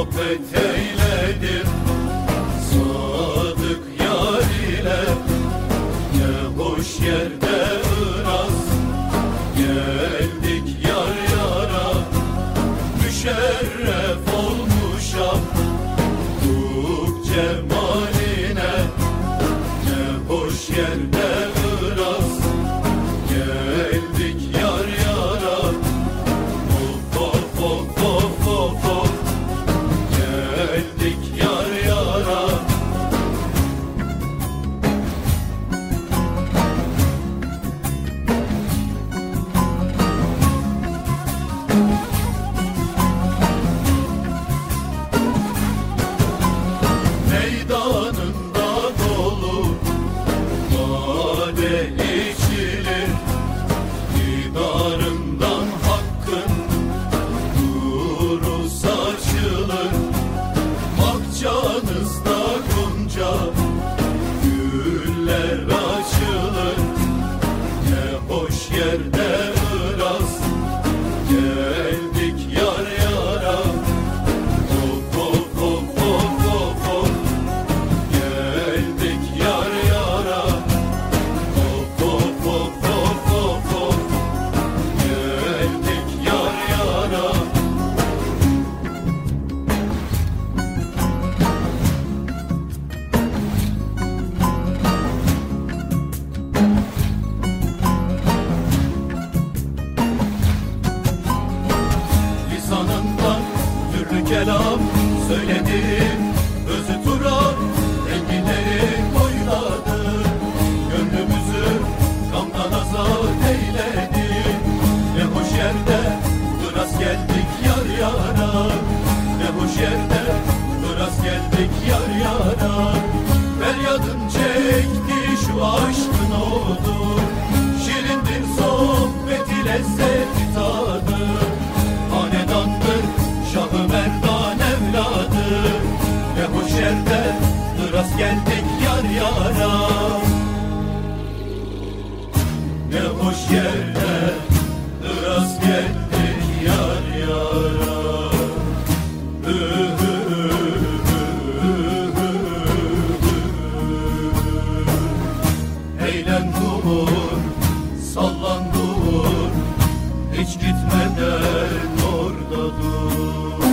muhabbet eyledim. Sadık yar ile Ne hoş yerde ıraz Geldik yar yara Müşerref olmuşam Duk cemaline Ne hoş yerde Seni kadar Feryadım çekti şu aşkın odu Şirindir sohbeti lezzeti tadı. Hanedandır Şahı Merdan evladı. Ne hoş yerde rast geldik yar yara. Ne hoş yerde hiç gitmeden orada dur.